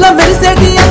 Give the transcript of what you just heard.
मेरी सेटिया